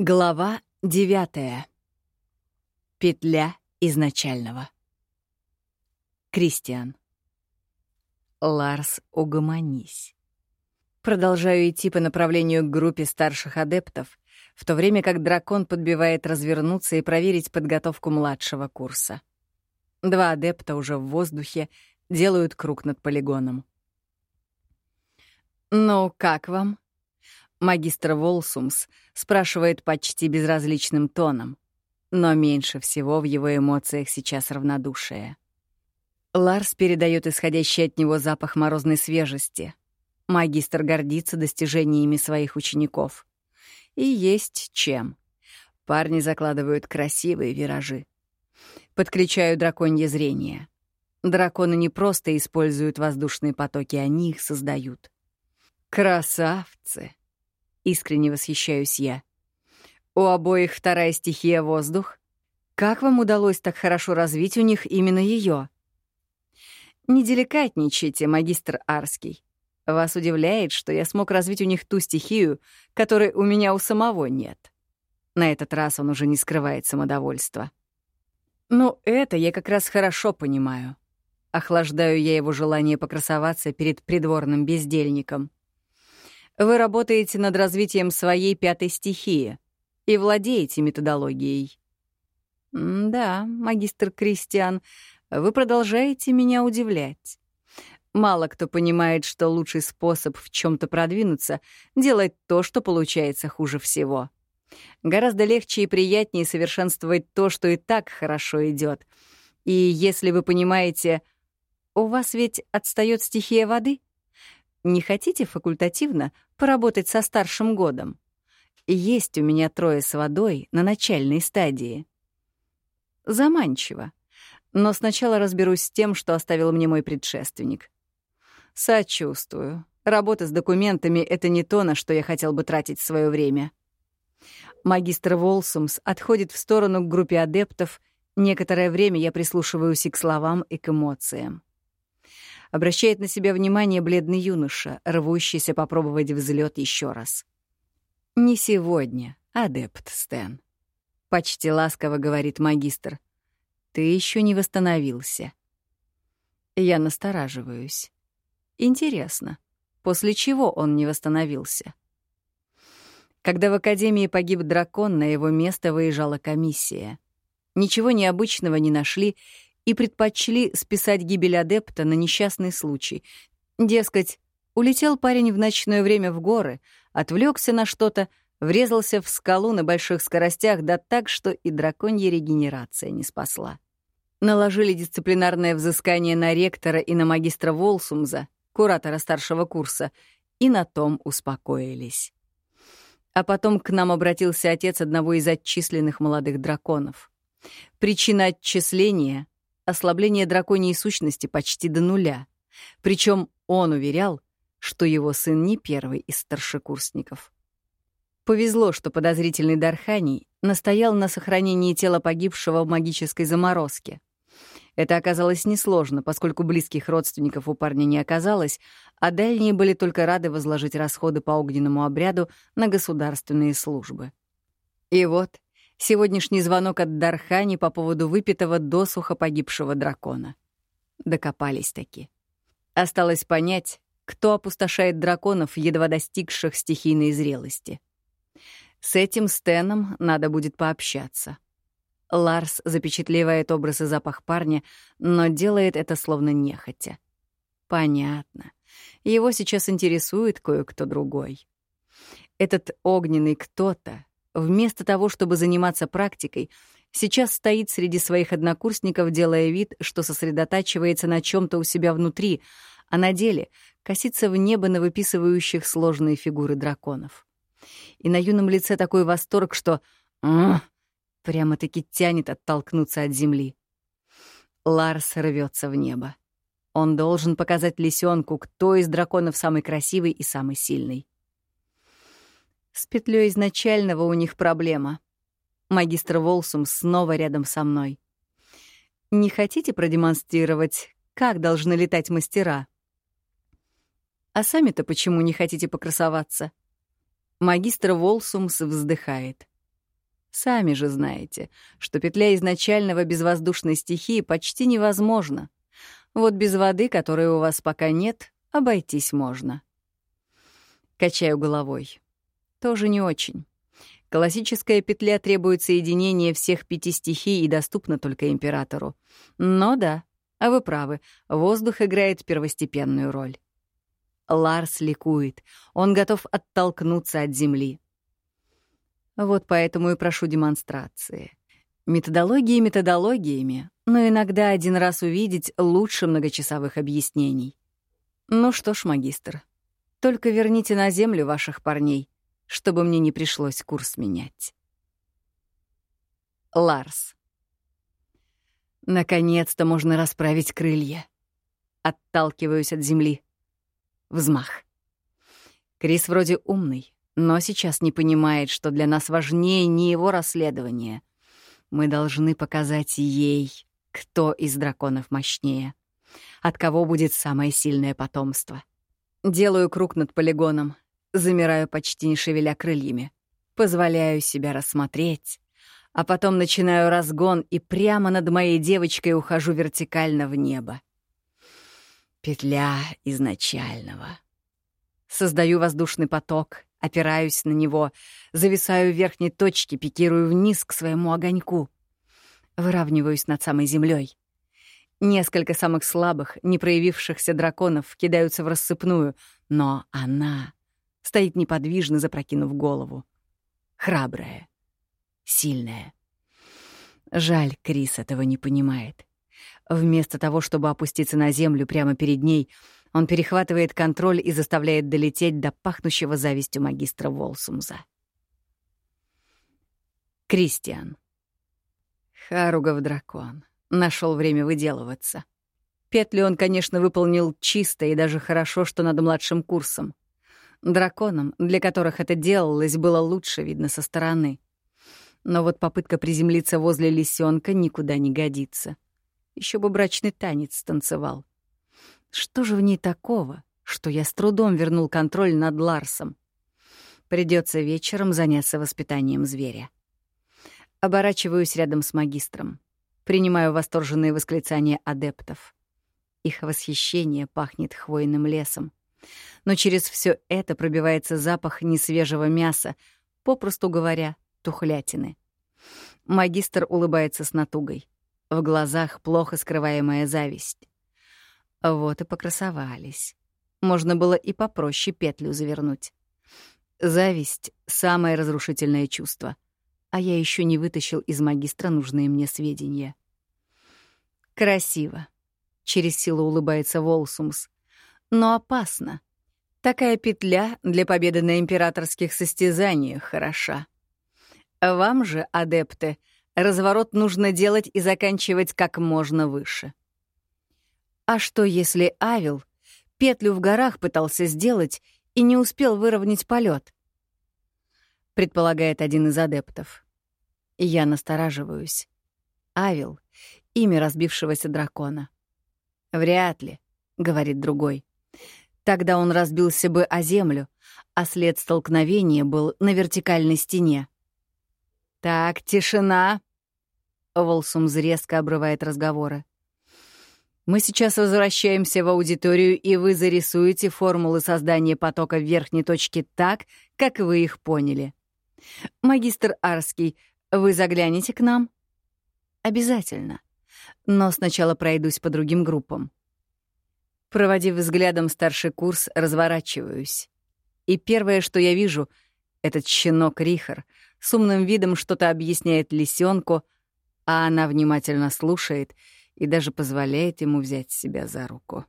Глава девятая. Петля изначального. Кристиан. Ларс, угомонись. Продолжаю идти по направлению к группе старших адептов, в то время как дракон подбивает развернуться и проверить подготовку младшего курса. Два адепта уже в воздухе делают круг над полигоном. «Ну, как вам?» Магистр Волсумс спрашивает почти безразличным тоном, но меньше всего в его эмоциях сейчас равнодушие. Ларс передает исходящий от него запах морозной свежести. Магистр гордится достижениями своих учеников. И есть чем. Парни закладывают красивые виражи. Подключаю драконье зрение. Драконы не просто используют воздушные потоки, они их создают. Красавцы! Искренне восхищаюсь я. У обоих вторая стихия — воздух. Как вам удалось так хорошо развить у них именно ее? Не деликатничайте, магистр Арский. Вас удивляет, что я смог развить у них ту стихию, которой у меня у самого нет. На этот раз он уже не скрывает самодовольства. Ну, это я как раз хорошо понимаю. Охлаждаю я его желание покрасоваться перед придворным бездельником. Вы работаете над развитием своей пятой стихии и владеете методологией. да, магистр Кристиан, вы продолжаете меня удивлять. Мало кто понимает, что лучший способ в чем то продвинуться — делать то, что получается хуже всего. Гораздо легче и приятнее совершенствовать то, что и так хорошо идет. И если вы понимаете, у вас ведь отстает стихия воды — не хотите факультативно поработать со старшим годом? Есть у меня трое с водой на начальной стадии. Заманчиво. Но сначала разберусь с тем, что оставил мне мой предшественник. Сочувствую. Работа с документами — это не то, на что я хотел бы тратить свое время. Магистр Волсумс отходит в сторону к группе адептов. Некоторое время я прислушиваюсь и к словам, и к эмоциям обращает на себя внимание бледный юноша, рвущийся попробовать взлет еще раз. «Не сегодня, адепт Стэн», — почти ласково говорит магистр. «Ты еще не восстановился». Я настораживаюсь. Интересно, после чего он не восстановился? Когда в Академии погиб дракон, на его место выезжала комиссия. Ничего необычного не нашли и предпочли списать гибель адепта на несчастный случай. Дескать, улетел парень в ночное время в горы, отвлекся на что-то, врезался в скалу на больших скоростях, да так, что и драконья регенерация не спасла. Наложили дисциплинарное взыскание на ректора и на магистра Волсумза, куратора старшего курса, и на том успокоились. А потом к нам обратился отец одного из отчисленных молодых драконов. Причина отчисления ослабление драконьей сущности почти до нуля. Причем он уверял, что его сын не первый из старшекурсников. Повезло, что подозрительный Дарханий настоял на сохранении тела погибшего в магической заморозке. Это оказалось несложно, поскольку близких родственников у парня не оказалось, а дальние были только рады возложить расходы по огненному обряду на государственные службы. И вот Сегодняшний звонок от Дархани по поводу выпитого досуха погибшего дракона. Докопались таки. Осталось понять, кто опустошает драконов, едва достигших стихийной зрелости. С этим Стеном надо будет пообщаться. Ларс запечатлевает образ и запах парня, но делает это словно нехотя. Понятно. Его сейчас интересует кое-кто другой. Этот огненный кто-то вместо того, чтобы заниматься практикой, сейчас стоит среди своих однокурсников, делая вид, что сосредотачивается на чем то у себя внутри, а на деле косится в небо на выписывающих сложные фигуры драконов. И на юном лице такой восторг, что прямо-таки тянет оттолкнуться от земли. Ларс рвется в небо. Он должен показать лисенку, кто из драконов самый красивый и самый сильный. С петлей изначального у них проблема. Магистр Волсум снова рядом со мной. Не хотите продемонстрировать, как должны летать мастера? А сами-то почему не хотите покрасоваться? Магистр Волсумс вздыхает. Сами же знаете, что петля изначального безвоздушной стихии почти невозможна. Вот без воды, которой у вас пока нет, обойтись можно. Качаю головой. Тоже не очень. Классическая петля требует соединения всех пяти стихий и доступна только императору. Но да, а вы правы, воздух играет первостепенную роль. Ларс ликует, он готов оттолкнуться от земли. Вот поэтому и прошу демонстрации. Методологии методологиями, но иногда один раз увидеть лучше многочасовых объяснений. Ну что ж, магистр, только верните на землю ваших парней, чтобы мне не пришлось курс менять. Ларс. Наконец-то можно расправить крылья. Отталкиваюсь от земли. Взмах. Крис вроде умный, но сейчас не понимает, что для нас важнее не его расследование. Мы должны показать ей, кто из драконов мощнее, от кого будет самое сильное потомство. Делаю круг над полигоном, замираю почти не шевеля крыльями, позволяю себя рассмотреть, а потом начинаю разгон и прямо над моей девочкой ухожу вертикально в небо. Петля изначального. Создаю воздушный поток, опираюсь на него, зависаю в верхней точке, пикирую вниз к своему огоньку. Выравниваюсь над самой землей. Несколько самых слабых, не проявившихся драконов кидаются в рассыпную, но она стоит неподвижно, запрокинув голову. Храбрая, сильная. Жаль, Крис этого не понимает. Вместо того, чтобы опуститься на землю прямо перед ней, он перехватывает контроль и заставляет долететь до пахнущего завистью магистра Волсумза. Кристиан. Харугов дракон. Нашел время выделываться. Петли он, конечно, выполнил чисто и даже хорошо, что над младшим курсом. Драконам, для которых это делалось, было лучше видно со стороны. Но вот попытка приземлиться возле лисенка никуда не годится. Еще бы брачный танец танцевал. Что же в ней такого, что я с трудом вернул контроль над Ларсом? Придется вечером заняться воспитанием зверя. Оборачиваюсь рядом с магистром. Принимаю восторженные восклицания адептов. Их восхищение пахнет хвойным лесом. Но через все это пробивается запах несвежего мяса, попросту говоря, тухлятины. Магистр улыбается с натугой. В глазах плохо скрываемая зависть. Вот и покрасовались. Можно было и попроще петлю завернуть. Зависть — самое разрушительное чувство. А я еще не вытащил из магистра нужные мне сведения. Красиво. Через силу улыбается Волсумс. Но опасно. Такая петля для победы на императорских состязаниях хороша. Вам же, адепты, разворот нужно делать и заканчивать как можно выше. А что, если Авил петлю в горах пытался сделать и не успел выровнять полет? Предполагает один из адептов. Я настораживаюсь. Авил — имя разбившегося дракона. Вряд ли, — говорит другой. Тогда он разбился бы о землю, а след столкновения был на вертикальной стене. «Так, тишина!» Волсумс резко обрывает разговоры. Мы сейчас возвращаемся в аудиторию, и вы зарисуете формулы создания потока в верхней точке так, как вы их поняли. Магистр Арский, вы заглянете к нам? Обязательно. Но сначала пройдусь по другим группам. Проводив взглядом старший курс, разворачиваюсь. И первое, что я вижу, — этот щенок Рихар с умным видом что-то объясняет лисенку, а она внимательно слушает — и даже позволяет ему взять себя за руку.